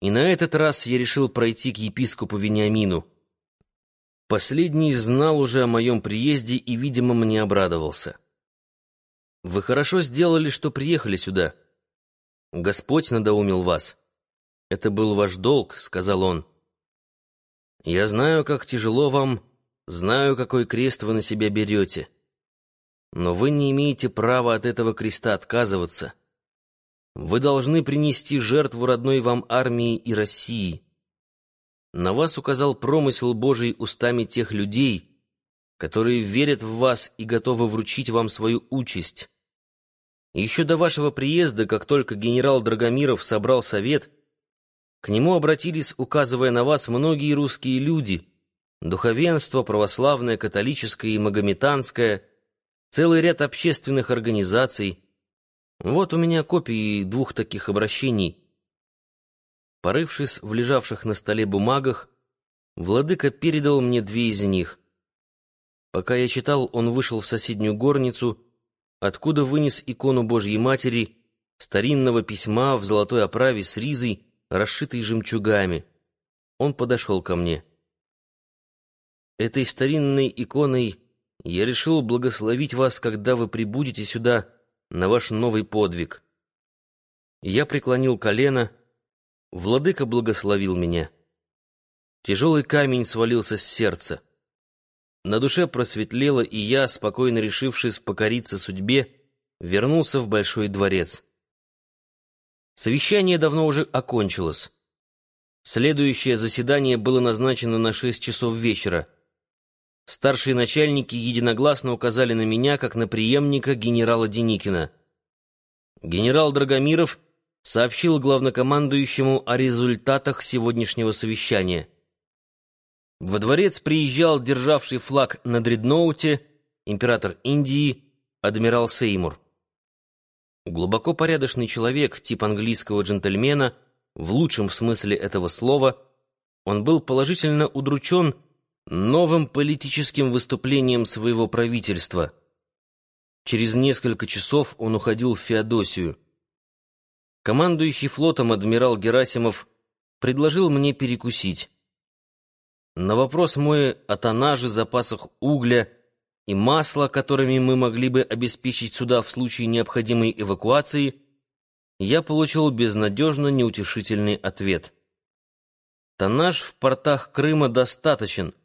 И на этот раз я решил пройти к епископу Вениамину. Последний знал уже о моем приезде и, видимо, мне обрадовался. «Вы хорошо сделали, что приехали сюда. Господь надоумил вас. Это был ваш долг», — сказал он. «Я знаю, как тяжело вам, знаю, какой крест вы на себя берете. Но вы не имеете права от этого креста отказываться». Вы должны принести жертву родной вам армии и России. На вас указал промысел Божий устами тех людей, которые верят в вас и готовы вручить вам свою участь. Еще до вашего приезда, как только генерал Драгомиров собрал совет, к нему обратились, указывая на вас, многие русские люди, духовенство, православное, католическое и магометанское, целый ряд общественных организаций — вот у меня копии двух таких обращений. Порывшись в лежавших на столе бумагах, владыка передал мне две из них. Пока я читал, он вышел в соседнюю горницу, откуда вынес икону Божьей Матери, старинного письма в золотой оправе с ризой, расшитой жемчугами. Он подошел ко мне. Этой старинной иконой я решил благословить вас, когда вы прибудете сюда, на ваш новый подвиг. Я преклонил колено, владыка благословил меня. Тяжелый камень свалился с сердца. На душе просветлело, и я, спокойно решившись покориться судьбе, вернулся в Большой дворец. Совещание давно уже окончилось. Следующее заседание было назначено на шесть часов вечера — Старшие начальники единогласно указали на меня как на преемника генерала Деникина. Генерал Драгомиров сообщил главнокомандующему о результатах сегодняшнего совещания. Во дворец приезжал державший флаг на дредноуте император Индии адмирал Сеймур. Глубоко порядочный человек, тип английского джентльмена, в лучшем смысле этого слова, он был положительно удручен новым политическим выступлением своего правительства. Через несколько часов он уходил в Феодосию. Командующий флотом адмирал Герасимов предложил мне перекусить. На вопрос мой о тоннаже, запасах угля и масла, которыми мы могли бы обеспечить суда в случае необходимой эвакуации, я получил безнадежно неутешительный ответ. Тоннаж в портах Крыма достаточен —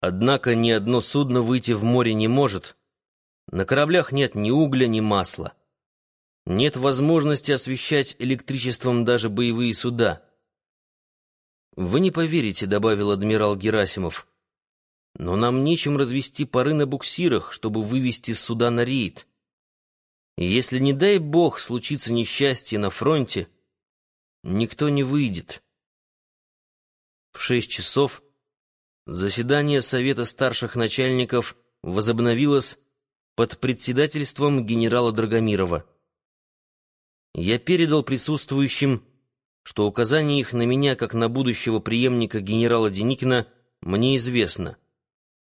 Однако ни одно судно выйти в море не может. На кораблях нет ни угля, ни масла. Нет возможности освещать электричеством даже боевые суда. «Вы не поверите», — добавил адмирал Герасимов, «но нам нечем развести пары на буксирах, чтобы вывести суда на рейд. Если, не дай бог, случится несчастье на фронте, никто не выйдет». В шесть часов Заседание Совета старших начальников возобновилось под председательством генерала Драгомирова. Я передал присутствующим, что указание их на меня, как на будущего преемника генерала Деникина, мне известно,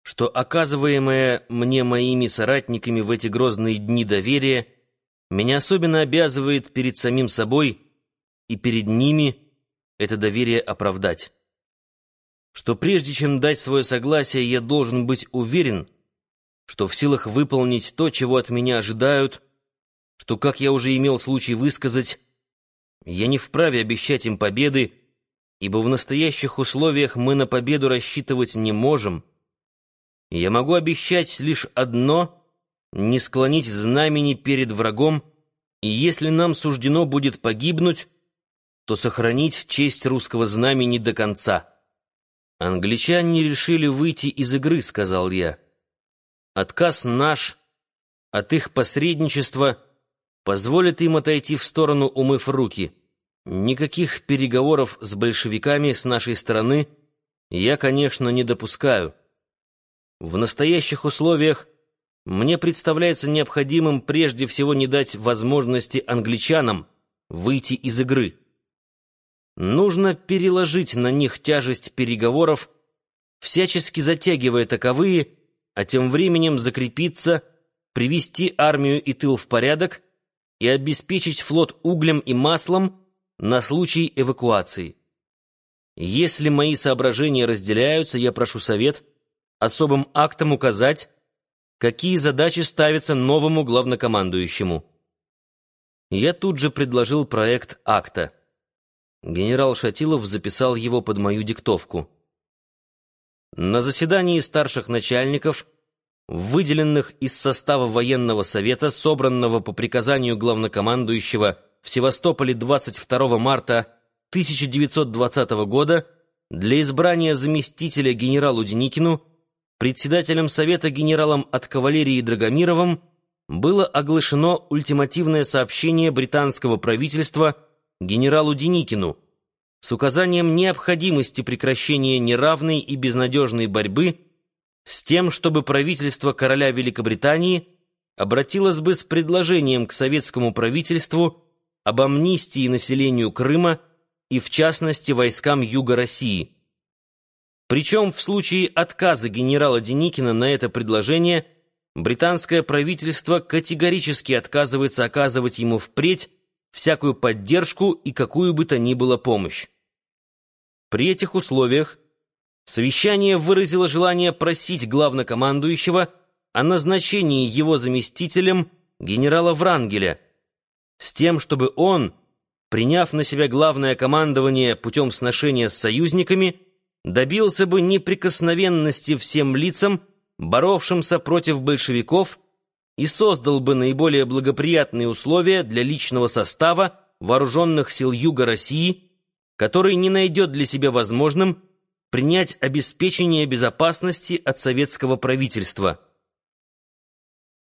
что оказываемое мне моими соратниками в эти грозные дни доверие меня особенно обязывает перед самим собой и перед ними это доверие оправдать что прежде чем дать свое согласие, я должен быть уверен, что в силах выполнить то, чего от меня ожидают, что, как я уже имел случай высказать, я не вправе обещать им победы, ибо в настоящих условиях мы на победу рассчитывать не можем. Я могу обещать лишь одно — не склонить знамени перед врагом, и если нам суждено будет погибнуть, то сохранить честь русского знамени до конца. «Англичане решили выйти из игры», — сказал я. «Отказ наш от их посредничества позволит им отойти в сторону, умыв руки. Никаких переговоров с большевиками с нашей стороны я, конечно, не допускаю. В настоящих условиях мне представляется необходимым прежде всего не дать возможности англичанам выйти из игры». Нужно переложить на них тяжесть переговоров, всячески затягивая таковые, а тем временем закрепиться, привести армию и тыл в порядок и обеспечить флот углем и маслом на случай эвакуации. Если мои соображения разделяются, я прошу совет особым актом указать, какие задачи ставятся новому главнокомандующему. Я тут же предложил проект акта. Генерал Шатилов записал его под мою диктовку. На заседании старших начальников, выделенных из состава военного совета, собранного по приказанию главнокомандующего в Севастополе 22 марта 1920 года, для избрания заместителя генералу Деникину, председателем совета генералом от кавалерии Драгомировым, было оглашено ультимативное сообщение британского правительства генералу Деникину с указанием необходимости прекращения неравной и безнадежной борьбы с тем, чтобы правительство короля Великобритании обратилось бы с предложением к советскому правительству об амнистии населению Крыма и, в частности, войскам Юга России. Причем в случае отказа генерала Деникина на это предложение – британское правительство категорически отказывается оказывать ему впредь всякую поддержку и какую бы то ни было помощь. При этих условиях совещание выразило желание просить главнокомандующего о назначении его заместителем генерала Врангеля, с тем, чтобы он, приняв на себя главное командование путем сношения с союзниками, добился бы неприкосновенности всем лицам, боровшимся против большевиков, и создал бы наиболее благоприятные условия для личного состава вооруженных сил Юга России, который не найдет для себя возможным принять обеспечение безопасности от советского правительства.